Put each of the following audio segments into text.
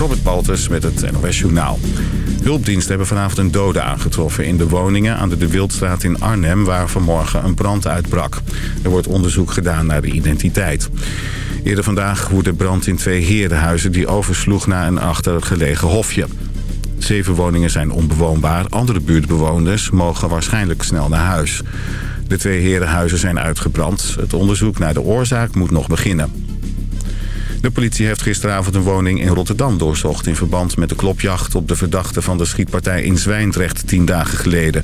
Robert Baltus met het NOS Journaal. Hulpdiensten hebben vanavond een dode aangetroffen in de woningen aan de De Wildstraat in Arnhem... waar vanmorgen een brand uitbrak. Er wordt onderzoek gedaan naar de identiteit. Eerder vandaag woedde brand in twee herenhuizen die oversloeg naar een achtergelegen hofje. Zeven woningen zijn onbewoonbaar. Andere buurtbewoners mogen waarschijnlijk snel naar huis. De twee herenhuizen zijn uitgebrand. Het onderzoek naar de oorzaak moet nog beginnen. De politie heeft gisteravond een woning in Rotterdam doorzocht... in verband met de klopjacht op de verdachte van de schietpartij in Zwijndrecht tien dagen geleden.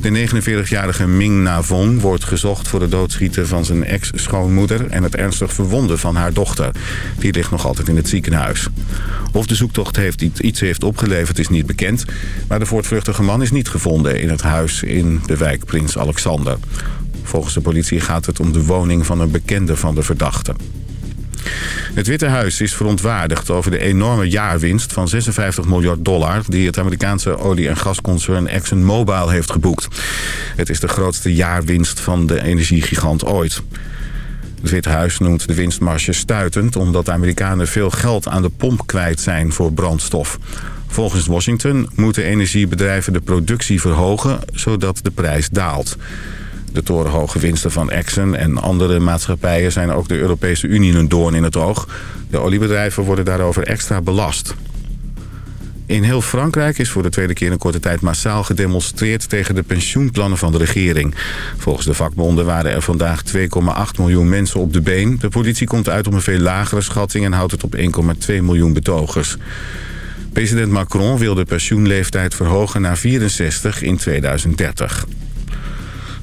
De 49-jarige Ming Na Vong wordt gezocht voor het doodschieten van zijn ex-schoonmoeder... en het ernstig verwonden van haar dochter. Die ligt nog altijd in het ziekenhuis. Of de zoektocht heeft iets heeft opgeleverd is niet bekend... maar de voortvluchtige man is niet gevonden in het huis in de wijk Prins Alexander. Volgens de politie gaat het om de woning van een bekende van de verdachte. Het Witte Huis is verontwaardigd over de enorme jaarwinst van 56 miljard dollar... die het Amerikaanse olie- en gasconcern ExxonMobil heeft geboekt. Het is de grootste jaarwinst van de energiegigant ooit. Het Witte Huis noemt de winstmarge stuitend... omdat de Amerikanen veel geld aan de pomp kwijt zijn voor brandstof. Volgens Washington moeten energiebedrijven de productie verhogen... zodat de prijs daalt. De torenhoge winsten van Exxon en andere maatschappijen zijn ook de Europese Unie een doorn in het oog. De oliebedrijven worden daarover extra belast. In heel Frankrijk is voor de tweede keer in korte tijd massaal gedemonstreerd tegen de pensioenplannen van de regering. Volgens de vakbonden waren er vandaag 2,8 miljoen mensen op de been. De politie komt uit op een veel lagere schatting en houdt het op 1,2 miljoen betogers. President Macron wil de pensioenleeftijd verhogen naar 64 in 2030.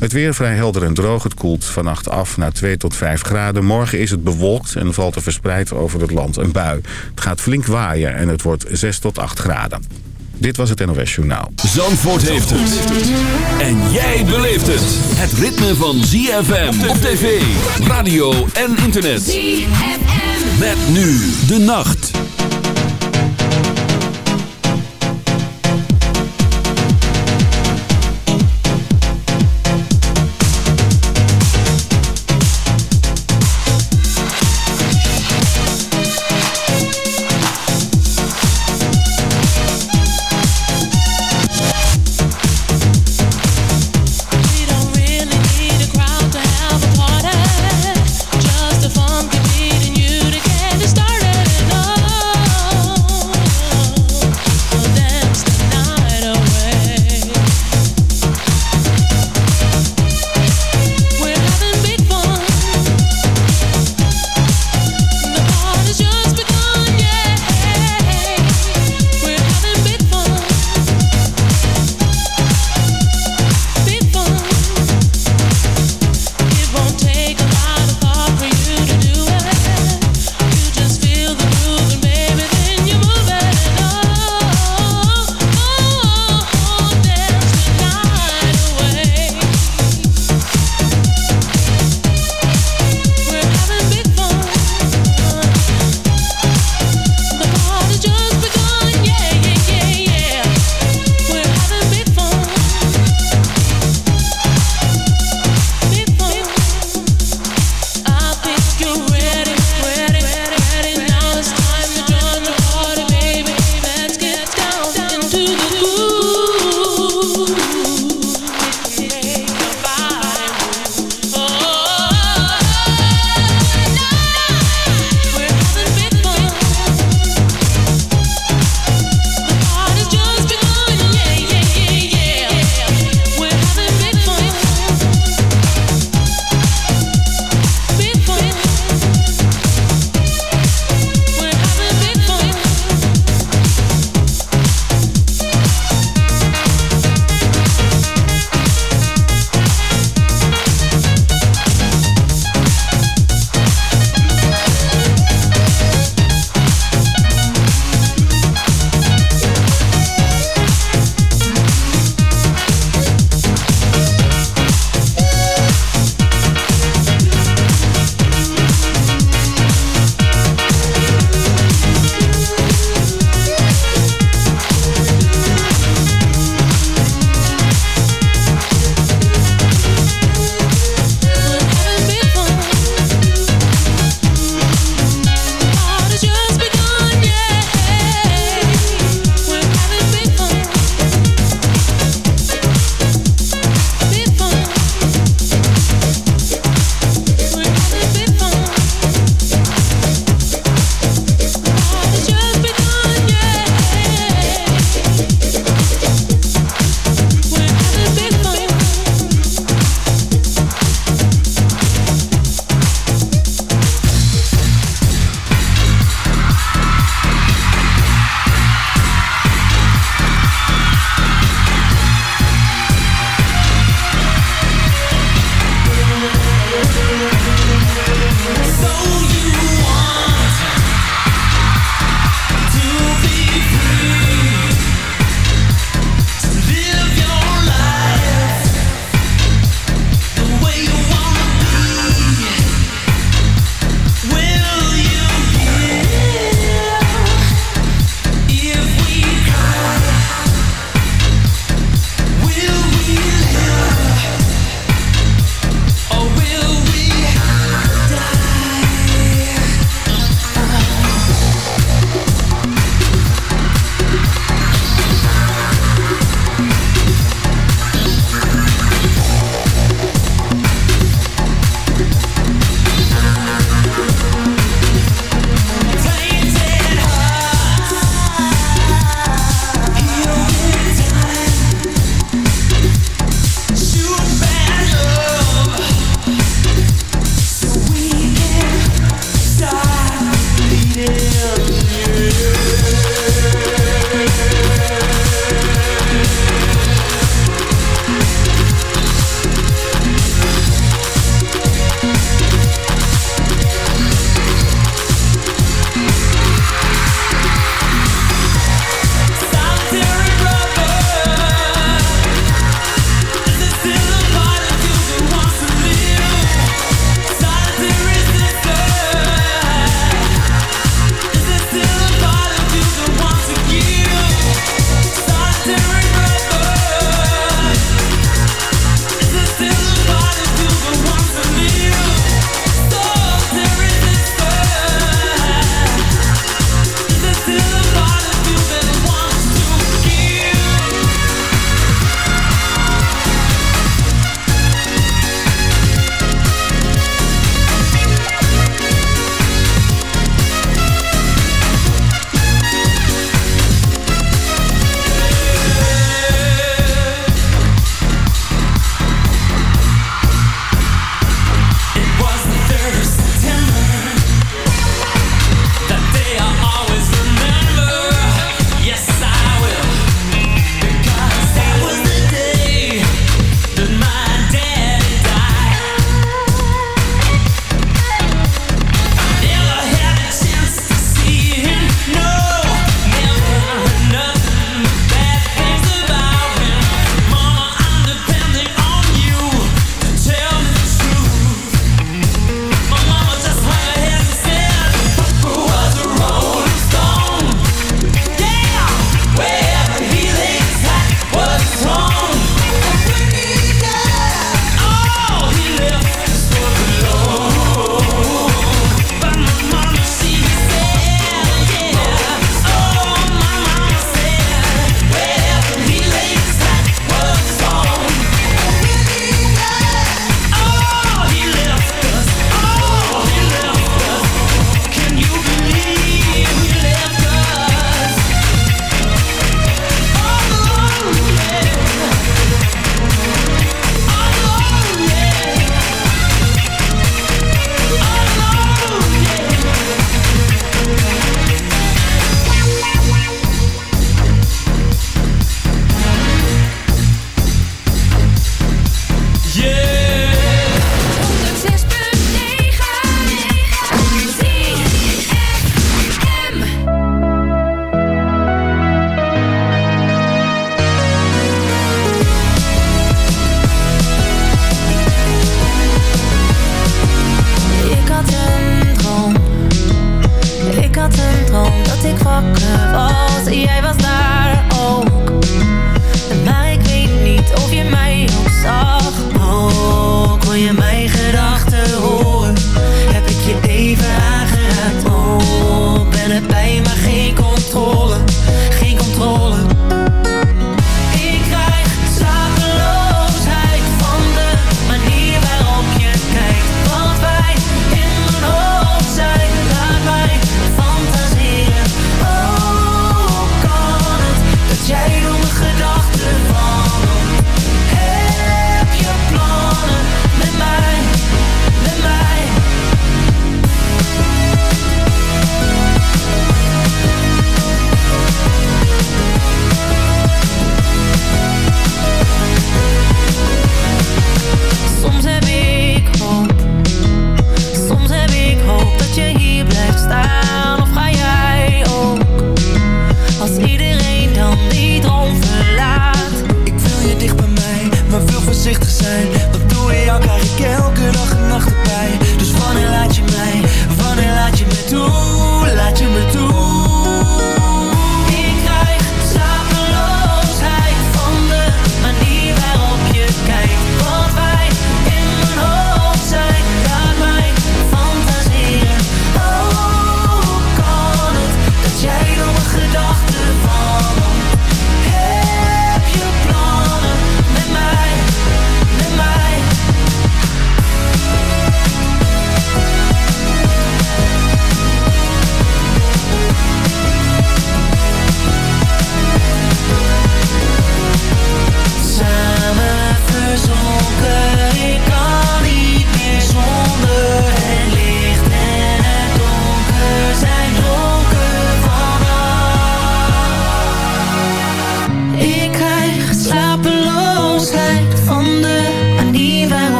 Het weer vrij helder en droog. Het koelt vannacht af naar 2 tot 5 graden. Morgen is het bewolkt en valt er verspreid over het land een bui. Het gaat flink waaien en het wordt 6 tot 8 graden. Dit was het NOS Journaal. Zandvoort heeft het. En jij beleeft het. Het ritme van ZFM op tv, radio en internet. ZFM. Met nu de nacht.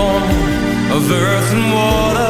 Born of earth and water,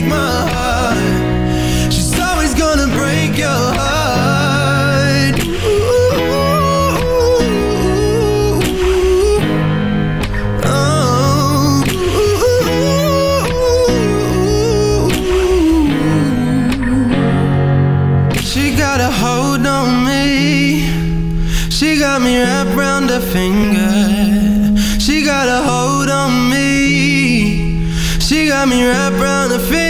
break my heart She's always gonna break your heart oh. She got a hold on me. She got me wrapped round her finger. She got a hold on me. She got me wrapped round her finger.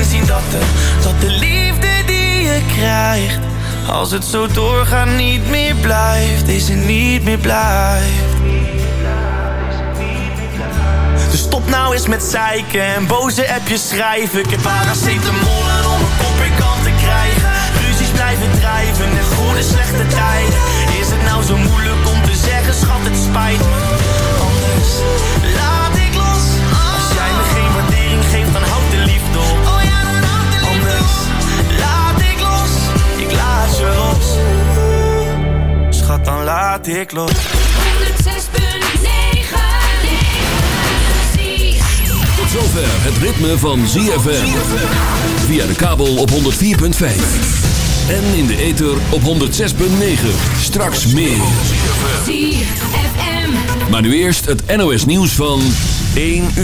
inzien dat de, de liefde die je krijgt Als het zo doorgaat niet meer blijft Deze niet meer blijft. Dus stop nou eens met zeiken en boze appjes schrijven. Ik heb paracetamol om een kop in kant te krijgen. Ruzies blijven drijven en goede slechte tijden. Is het nou zo moeilijk om te zeggen, schat het spijt me. Anders laat Dan laat ik los 106.9 Tot zover het ritme van ZFM. Via de kabel op 104.5. En in de ether op 106.9. Straks meer. ZFM Maar nu eerst het NOS nieuws van 1 uur.